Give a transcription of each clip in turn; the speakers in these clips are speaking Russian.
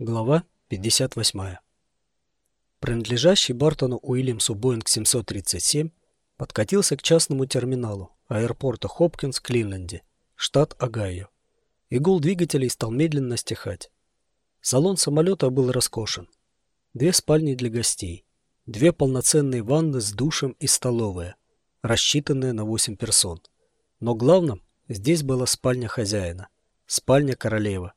Глава 58. Принадлежащий Бартону Уильямсу Боинг 737 подкатился к частному терминалу аэропорта Хопкинс, Кливленде, штат Огайо. И гул двигателей стал медленно стихать. Салон самолета был роскошен. Две спальни для гостей, две полноценные ванны с душем и столовая, рассчитанные на 8 персон. Но главным здесь была спальня хозяина, спальня королевы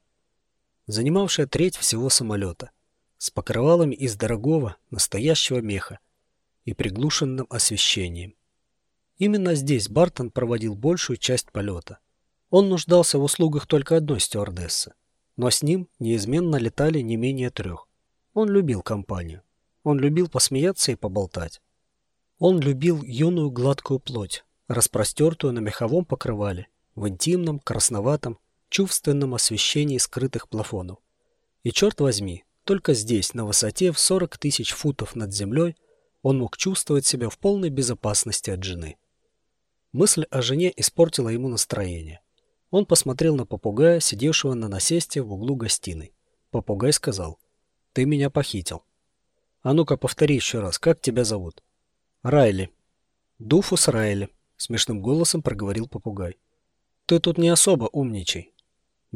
занимавшая треть всего самолета, с покрывалами из дорогого, настоящего меха и приглушенным освещением. Именно здесь Бартон проводил большую часть полета. Он нуждался в услугах только одной стюардессы, но с ним неизменно летали не менее трех. Он любил компанию. Он любил посмеяться и поболтать. Он любил юную гладкую плоть, распростертую на меховом покрывале, в интимном, красноватом, чувственном освещении скрытых плафонов. И черт возьми, только здесь, на высоте в 40 тысяч футов над землей, он мог чувствовать себя в полной безопасности от жены. Мысль о жене испортила ему настроение. Он посмотрел на попугая, сидевшего на насесте в углу гостиной. Попугай сказал, «Ты меня похитил». «А ну-ка повтори еще раз, как тебя зовут?» «Райли». «Дуфус Райли», — смешным голосом проговорил попугай. «Ты тут не особо умничай.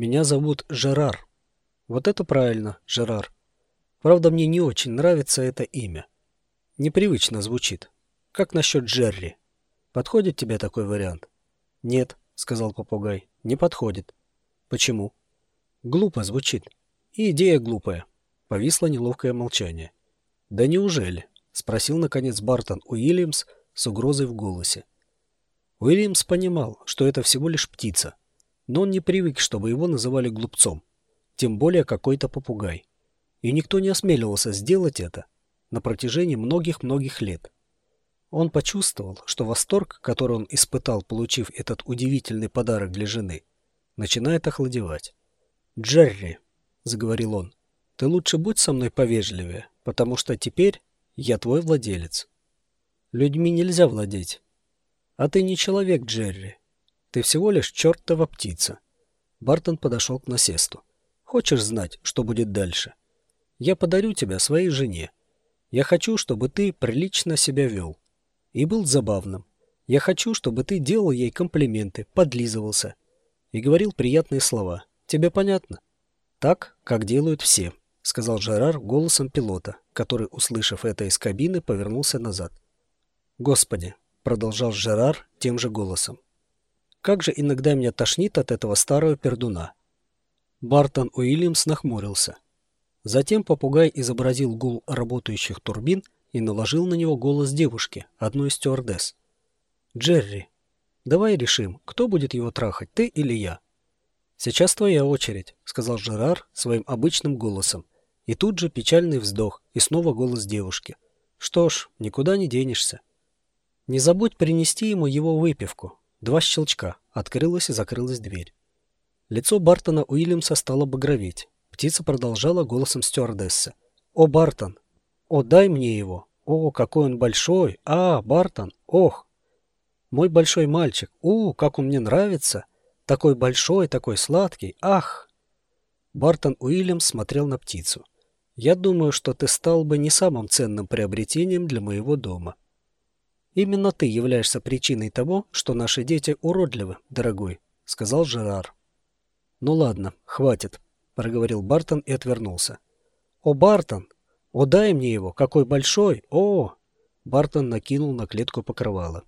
Меня зовут Жерар. Вот это правильно, Жерар. Правда, мне не очень нравится это имя. Непривычно звучит. Как насчет Джерри? Подходит тебе такой вариант? Нет, сказал попугай, не подходит. Почему? Глупо звучит. И идея глупая. Повисло неловкое молчание. Да неужели? Спросил, наконец, Бартон Уильямс с угрозой в голосе. Уильямс понимал, что это всего лишь птица, но он не привык, чтобы его называли глупцом, тем более какой-то попугай. И никто не осмеливался сделать это на протяжении многих-многих лет. Он почувствовал, что восторг, который он испытал, получив этот удивительный подарок для жены, начинает охладевать. «Джерри», — заговорил он, — «ты лучше будь со мной повежливее, потому что теперь я твой владелец. Людьми нельзя владеть. А ты не человек, Джерри. Ты всего лишь чертова птица. Бартон подошел к насесту. Хочешь знать, что будет дальше? Я подарю тебя своей жене. Я хочу, чтобы ты прилично себя вел. И был забавным. Я хочу, чтобы ты делал ей комплименты, подлизывался. И говорил приятные слова. Тебе понятно? Так, как делают все, сказал Жерар голосом пилота, который, услышав это из кабины, повернулся назад. Господи, продолжал Жерар тем же голосом. Как же иногда меня тошнит от этого старого пердуна. Бартон Уильямс нахмурился. Затем попугай изобразил гул работающих турбин и наложил на него голос девушки, одной из стюардесс. «Джерри, давай решим, кто будет его трахать, ты или я?» «Сейчас твоя очередь», — сказал Жерар своим обычным голосом. И тут же печальный вздох и снова голос девушки. «Что ж, никуда не денешься. Не забудь принести ему его выпивку, Два щелчка. Открылась и закрылась дверь. Лицо Бартона Уильямса стало багроветь. Птица продолжала голосом стюардессы. «О, Бартон! О, дай мне его! О, какой он большой! А, Бартон! Ох! Мой большой мальчик! У, как он мне нравится! Такой большой, такой сладкий! Ах!» Бартон Уильямс смотрел на птицу. «Я думаю, что ты стал бы не самым ценным приобретением для моего дома. «Именно ты являешься причиной того, что наши дети уродливы, дорогой», — сказал Жерар. «Ну ладно, хватит», — проговорил Бартон и отвернулся. «О, Бартон! О, дай мне его! Какой большой! О!» Бартон накинул на клетку покрывала.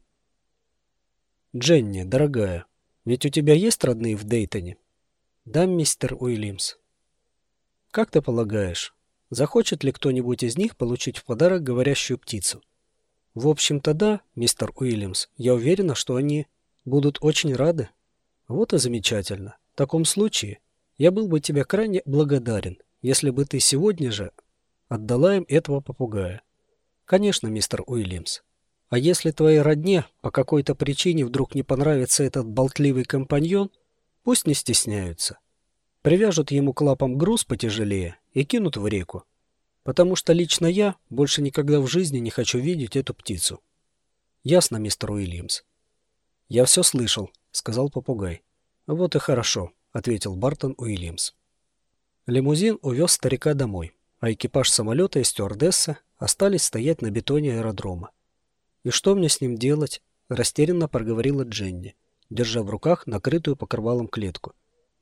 «Дженни, дорогая, ведь у тебя есть родные в Дейтоне?» «Да, мистер Уильямс». «Как ты полагаешь, захочет ли кто-нибудь из них получить в подарок говорящую птицу?» В общем-то, да, мистер Уильямс. Я уверена, что они будут очень рады. Вот и замечательно. В таком случае я был бы тебе крайне благодарен, если бы ты сегодня же отдала им этого попугая. Конечно, мистер Уильямс. А если твоей родне по какой-то причине вдруг не понравится этот болтливый компаньон, пусть не стесняются. Привяжут ему к лапам груз потяжелее и кинут в реку. Потому что лично я больше никогда в жизни не хочу видеть эту птицу. Ясно, мистер Уильямс? Я все слышал, сказал попугай. Вот и хорошо, ответил Бартон Уильямс. Лимузин увез старика домой, а экипаж самолета и стюардесса остались стоять на бетоне аэродрома. «И что мне с ним делать?» – растерянно проговорила Дженни, держа в руках накрытую покрывалом клетку.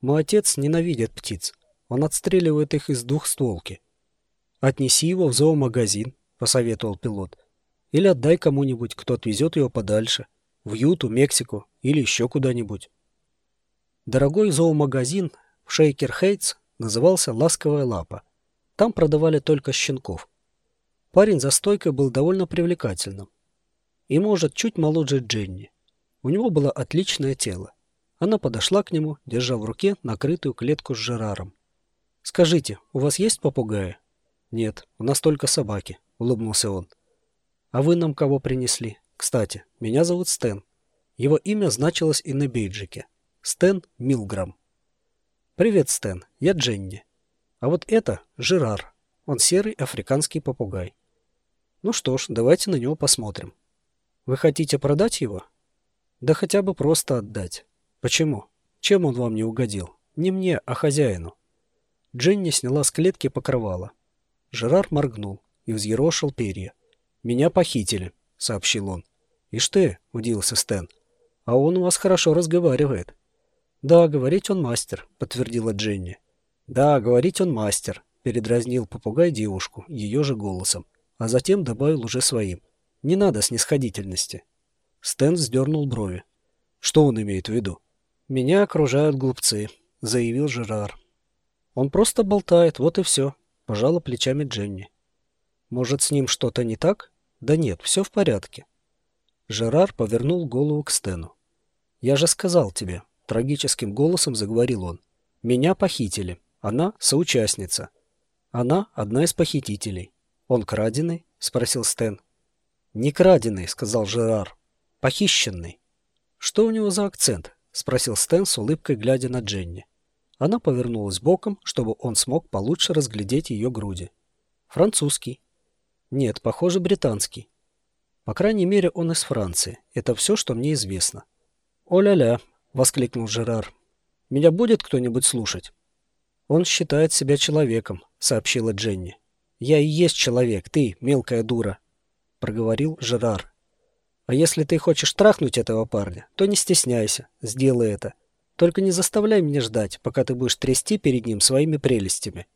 «Мой отец ненавидит птиц. Он отстреливает их из двухстволки». «Отнеси его в зоомагазин», – посоветовал пилот. «Или отдай кому-нибудь, кто отвезет его подальше, в Юту, Мексику или еще куда-нибудь». Дорогой зоомагазин в Шейкер-Хейтс назывался «Ласковая лапа». Там продавали только щенков. Парень за стойкой был довольно привлекательным. И, может, чуть моложе Дженни. У него было отличное тело. Она подошла к нему, держа в руке накрытую клетку с Жераром. «Скажите, у вас есть попугаи?» «Нет, у нас только собаки», — улыбнулся он. «А вы нам кого принесли? Кстати, меня зовут Стэн. Его имя значилось и на бейджике. Стэн Милграм. «Привет, Стэн. Я Дженни. А вот это Жерар. Он серый африканский попугай. Ну что ж, давайте на него посмотрим. Вы хотите продать его? Да хотя бы просто отдать. Почему? Чем он вам не угодил? Не мне, а хозяину». Дженни сняла с клетки покрывало. Жерар моргнул и взъерошил перья. «Меня похитили», — сообщил он. «Ишь ты», — удивился Стэн. «А он у вас хорошо разговаривает». «Да, говорить он мастер», — подтвердила Дженни. «Да, говорить он мастер», — передразнил попугай девушку ее же голосом, а затем добавил уже своим. «Не надо снисходительности». Стэн сдернул брови. «Что он имеет в виду?» «Меня окружают глупцы», — заявил Жерар. «Он просто болтает, вот и все», — пожала плечами Дженни. «Может, с ним что-то не так?» «Да нет, все в порядке». Жерар повернул голову к Стэну. «Я же сказал тебе, Трагическим голосом заговорил он. «Меня похитили. Она соучастница. Она одна из похитителей. Он краденый?» — спросил Стэн. «Не краденый», — сказал Жерар. «Похищенный». «Что у него за акцент?» — спросил Стэн с улыбкой, глядя на Дженни. Она повернулась боком, чтобы он смог получше разглядеть ее груди. «Французский». «Нет, похоже, британский». «По крайней мере, он из Франции. Это все, что мне известно». «О-ля-ля», — воскликнул Жерар. «Меня будет кто-нибудь слушать?» «Он считает себя человеком», — сообщила Дженни. «Я и есть человек, ты, мелкая дура», — проговорил Жерар. «А если ты хочешь трахнуть этого парня, то не стесняйся, сделай это. Только не заставляй меня ждать, пока ты будешь трясти перед ним своими прелестями».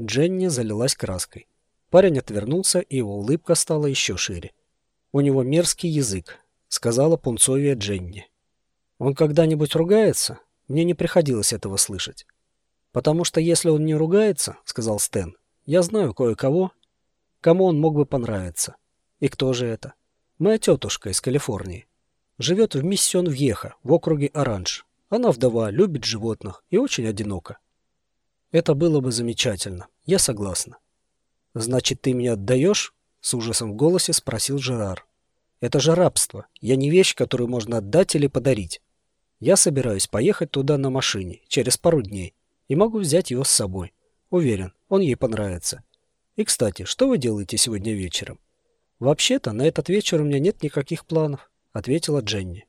Дженни залилась краской. Парень отвернулся, и его улыбка стала еще шире. «У него мерзкий язык», — сказала пунцовия Дженни. Он когда-нибудь ругается? Мне не приходилось этого слышать. Потому что если он не ругается, сказал Стэн, я знаю кое-кого, кому он мог бы понравиться. И кто же это? Моя тетушка из Калифорнии. Живет в Миссион-Вьеха, в округе Оранж. Она вдова, любит животных и очень одинока. Это было бы замечательно. Я согласна. Значит, ты меня отдаешь? С ужасом в голосе спросил Жерар. Это же рабство. Я не вещь, которую можно отдать или подарить. Я собираюсь поехать туда на машине через пару дней и могу взять его с собой. Уверен, он ей понравится. И, кстати, что вы делаете сегодня вечером? Вообще-то на этот вечер у меня нет никаких планов, ответила Дженни.